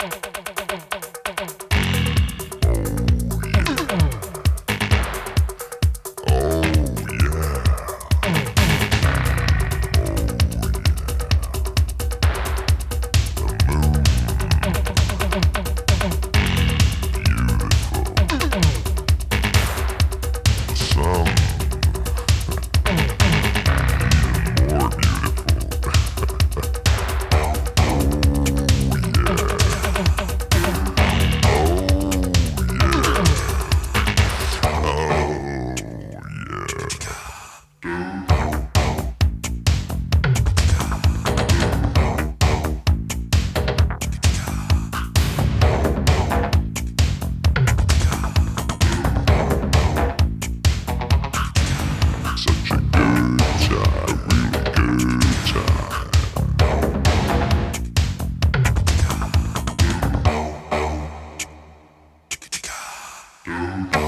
oh, Dude.